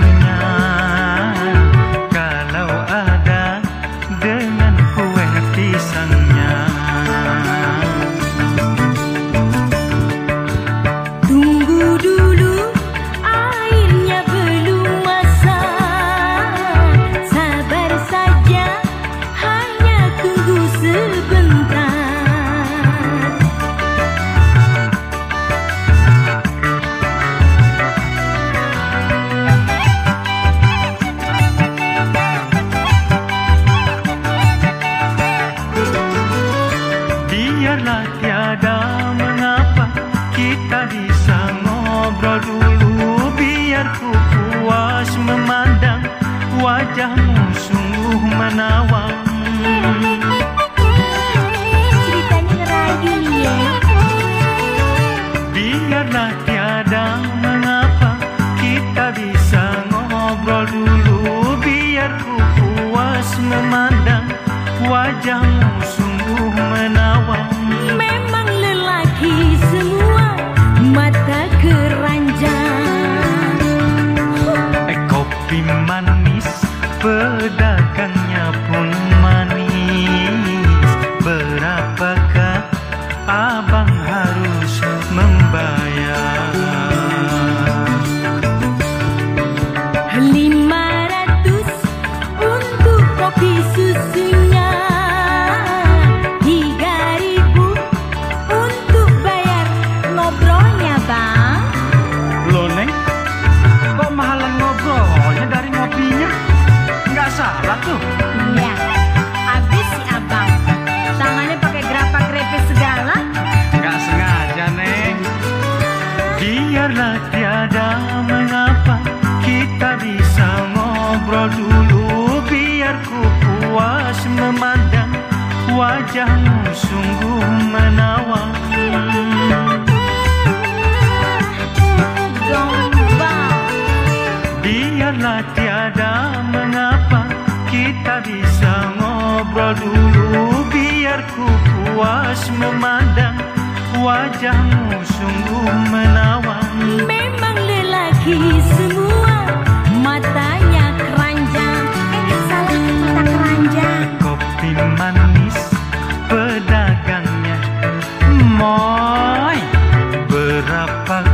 Now. Tiada mengapa kita bisa ngobrol dulu? Biar ku puas memandang wajahmu sungguh menawan. Ceritanya ngerayu ya. Biarlah tiada mengapa kita bisa ngobrol dulu. Biar ku puas memandang wajahmu sungguh menawan. Memang lelaki semua mata keranjang. Kopi manis pedagangnya pun manis. Berapakah abang harus membayar? Lima Biarlah tiada mengapa Kita bisa ngobrol dulu. Biar ku puas memandang Wajahmu sungguh menawan. Biarlah tiada mengapa Kita bisa ngobrol dulu. Biar ku puas memandang Wajahmu sungguh menawan. Memang lelaki semua Matanya keranjang. Eh salah mata keranjang. Kopi manis pedagangnya. Moy Berapa